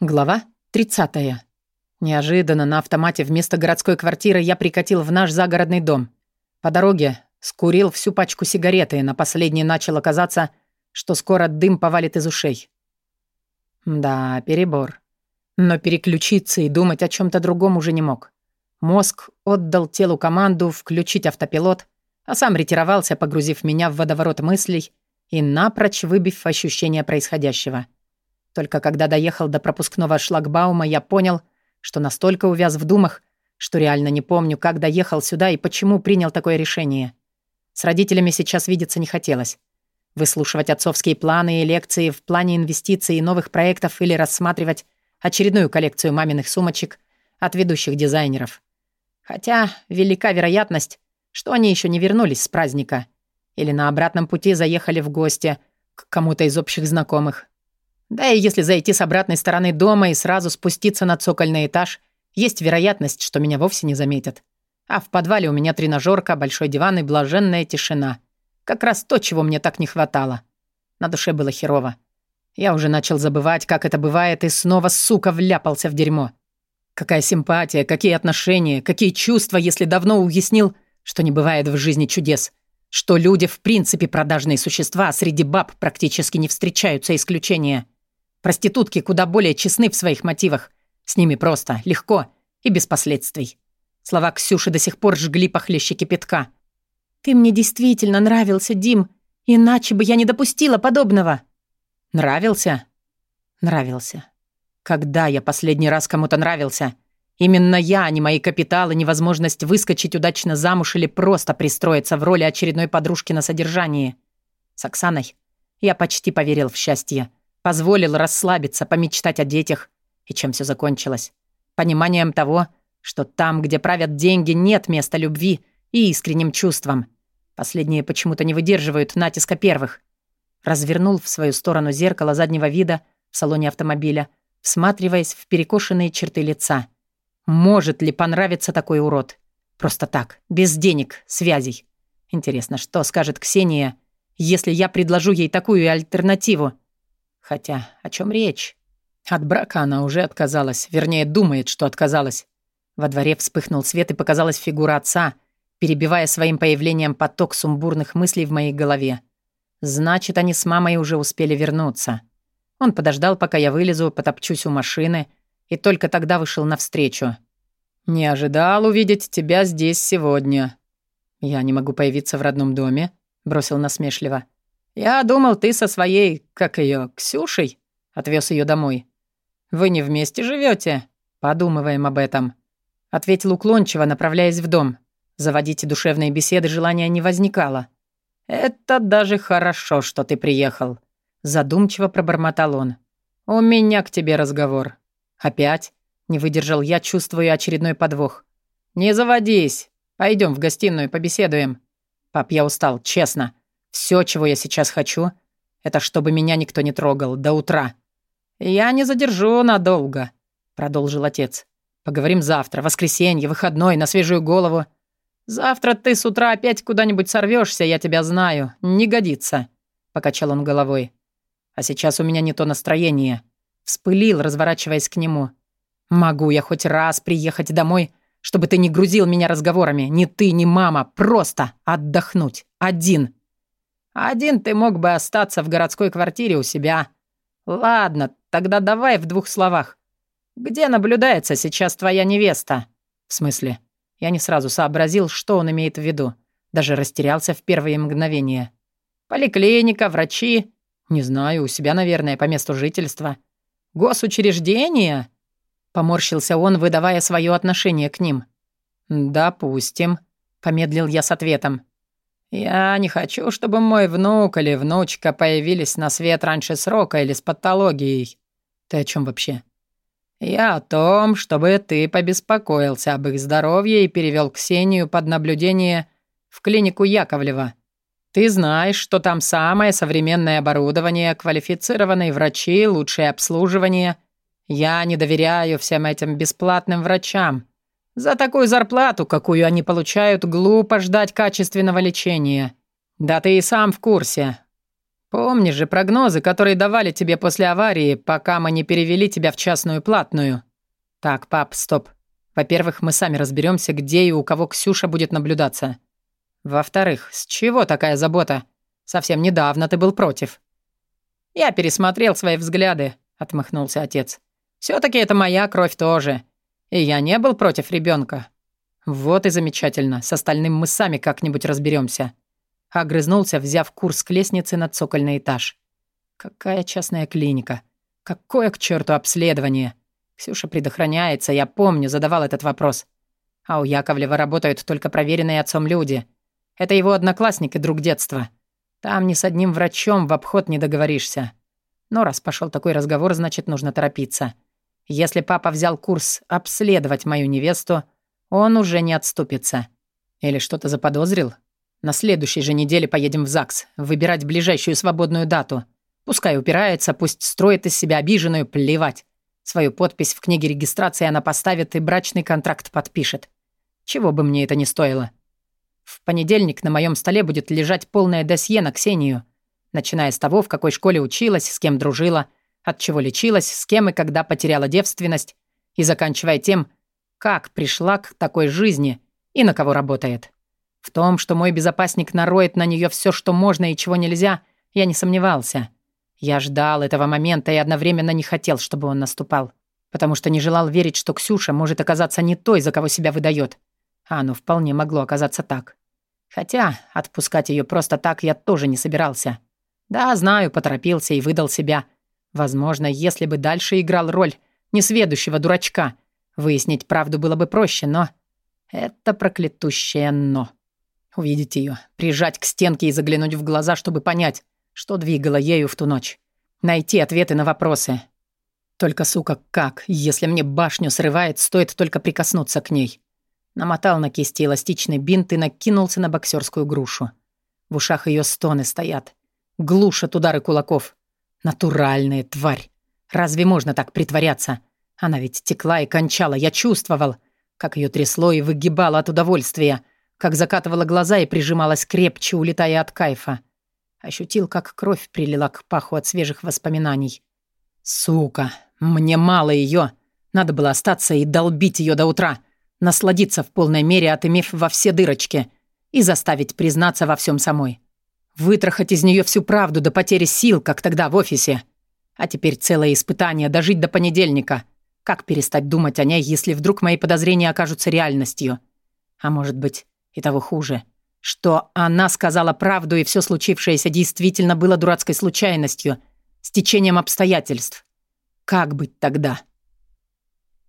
Глава 30. Неожиданно на автомате вместо городской квартиры я прикатил в наш загородный дом. По дороге скурил всю пачку сигареты, и на последней начало казаться, что скоро дым повалит из ушей. Да, перебор. Но переключиться и думать о чем то другом уже не мог. Мозг отдал телу команду включить автопилот, а сам ретировался, погрузив меня в водоворот мыслей и напрочь выбив ощущение происходящего. Только когда доехал до пропускного шлагбаума, я понял, что настолько увяз в думах, что реально не помню, как доехал сюда и почему принял такое решение. С родителями сейчас видеться не хотелось. Выслушивать отцовские планы и лекции в плане инвестиций и новых проектов или рассматривать очередную коллекцию маминых сумочек от ведущих дизайнеров. Хотя велика вероятность, что они еще не вернулись с праздника или на обратном пути заехали в гости к кому-то из общих знакомых. Да и если зайти с обратной стороны дома и сразу спуститься на цокольный этаж, есть вероятность, что меня вовсе не заметят. А в подвале у меня тренажерка, большой диван и блаженная тишина. Как раз то, чего мне так не хватало. На душе было херово. Я уже начал забывать, как это бывает, и снова, сука, вляпался в дерьмо. Какая симпатия, какие отношения, какие чувства, если давно уяснил, что не бывает в жизни чудес. Что люди в принципе продажные существа, а среди баб практически не встречаются исключения. Проститутки куда более честны в своих мотивах. С ними просто, легко и без последствий. Слова Ксюши до сих пор жгли похлеще кипятка. «Ты мне действительно нравился, Дим, иначе бы я не допустила подобного». «Нравился?» «Нравился. Когда я последний раз кому-то нравился?» Именно я, а не мои капиталы, невозможность выскочить удачно замуж или просто пристроиться в роли очередной подружки на содержании. С Оксаной я почти поверил в счастье. Позволил расслабиться, помечтать о детях. И чем все закончилось? Пониманием того, что там, где правят деньги, нет места любви и искренним чувствам. Последние почему-то не выдерживают натиска первых. Развернул в свою сторону зеркало заднего вида в салоне автомобиля, всматриваясь в перекошенные черты лица. Может ли понравиться такой урод? Просто так, без денег, связей. Интересно, что скажет Ксения, если я предложу ей такую альтернативу? Хотя, о чем речь? От брака она уже отказалась, вернее, думает, что отказалась. Во дворе вспыхнул свет и показалась фигура отца, перебивая своим появлением поток сумбурных мыслей в моей голове. Значит, они с мамой уже успели вернуться. Он подождал, пока я вылезу, потопчусь у машины, и только тогда вышел навстречу. «Не ожидал увидеть тебя здесь сегодня». «Я не могу появиться в родном доме», — бросил насмешливо. «Я думал, ты со своей, как ее, Ксюшей?» Отвез ее домой. «Вы не вместе живете? Подумываем об этом», — ответил уклончиво, направляясь в дом. Заводить душевные беседы желания не возникало. «Это даже хорошо, что ты приехал», — задумчиво пробормотал он. «У меня к тебе разговор». «Опять?» — не выдержал я, чувствуя очередной подвох. «Не заводись. Пойдем в гостиную, побеседуем». «Пап, я устал, честно. Все, чего я сейчас хочу, это чтобы меня никто не трогал до утра. Я не задержу надолго, продолжил отец. Поговорим завтра, воскресенье, выходной, на свежую голову. Завтра ты с утра опять куда-нибудь сорвешься, я тебя знаю. Не годится, покачал он головой. А сейчас у меня не то настроение. Вспылил, разворачиваясь к нему. Могу я хоть раз приехать домой, чтобы ты не грузил меня разговорами, ни ты, ни мама, просто отдохнуть, один. Один ты мог бы остаться в городской квартире у себя. Ладно, тогда давай в двух словах. Где наблюдается сейчас твоя невеста? В смысле? Я не сразу сообразил, что он имеет в виду. Даже растерялся в первые мгновения. Поликлиника, врачи. Не знаю, у себя, наверное, по месту жительства. Госучреждение? Поморщился он, выдавая свое отношение к ним. «Допустим», — помедлил я с ответом. «Я не хочу, чтобы мой внук или внучка появились на свет раньше срока или с патологией». «Ты о чем вообще?» «Я о том, чтобы ты побеспокоился об их здоровье и перевел Ксению под наблюдение в клинику Яковлева. Ты знаешь, что там самое современное оборудование, квалифицированные врачи, лучшее обслуживание. Я не доверяю всем этим бесплатным врачам. За такую зарплату, какую они получают, глупо ждать качественного лечения. Да ты и сам в курсе. Помнишь же прогнозы, которые давали тебе после аварии, пока мы не перевели тебя в частную платную? Так, пап, стоп. Во-первых, мы сами разберемся, где и у кого Ксюша будет наблюдаться. Во-вторых, с чего такая забота? Совсем недавно ты был против. Я пересмотрел свои взгляды, отмахнулся отец. все таки это моя кровь тоже. И я не был против ребенка. Вот и замечательно. С остальным мы сами как-нибудь разберемся. Огрызнулся, взяв курс к лестнице на цокольный этаж. Какая частная клиника? Какое к черту обследование? Ксюша предохраняется, я помню, задавал этот вопрос. А у Яковлева работают только проверенные отцом люди. Это его одноклассник и друг детства. Там ни с одним врачом в обход не договоришься. Но раз пошел такой разговор, значит, нужно торопиться. Если папа взял курс обследовать мою невесту, он уже не отступится. Или что-то заподозрил? На следующей же неделе поедем в ЗАГС, выбирать ближайшую свободную дату. Пускай упирается, пусть строит из себя обиженную, плевать. Свою подпись в книге регистрации она поставит и брачный контракт подпишет. Чего бы мне это ни стоило. В понедельник на моем столе будет лежать полное досье на Ксению, начиная с того, в какой школе училась, с кем дружила, от чего лечилась, с кем и когда потеряла девственность, и заканчивая тем, как пришла к такой жизни и на кого работает. В том, что мой безопасник нароет на нее все, что можно и чего нельзя, я не сомневался. Я ждал этого момента и одновременно не хотел, чтобы он наступал. Потому что не желал верить, что Ксюша может оказаться не той, за кого себя выдает. А оно вполне могло оказаться так. Хотя отпускать ее просто так я тоже не собирался. Да, знаю, поторопился и выдал себя. Возможно, если бы дальше играл роль несведущего дурачка, выяснить правду было бы проще, но... Это проклятущее «но». Увидеть ее, прижать к стенке и заглянуть в глаза, чтобы понять, что двигало ею в ту ночь? Найти ответы на вопросы. Только, сука, как, если мне башню срывает, стоит только прикоснуться к ней? Намотал на кисти эластичный бинт и накинулся на боксерскую грушу. В ушах ее стоны стоят. Глушат удары кулаков. Натуральная тварь. Разве можно так притворяться? Она ведь текла и кончала, я чувствовал, как ее трясло и выгибало от удовольствия, как закатывала глаза и прижималась крепче, улетая от кайфа. Ощутил, как кровь прилила к паху от свежих воспоминаний. «Сука, мне мало ее. Надо было остаться и долбить ее до утра, насладиться в полной мере, отымев во все дырочки, и заставить признаться во всем самой. Вытрахать из нее всю правду до потери сил, как тогда в офисе. А теперь целое испытание дожить до понедельника. Как перестать думать о ней, если вдруг мои подозрения окажутся реальностью? А может быть, и того хуже — что она сказала правду, и все случившееся действительно было дурацкой случайностью, стечением обстоятельств. Как быть тогда?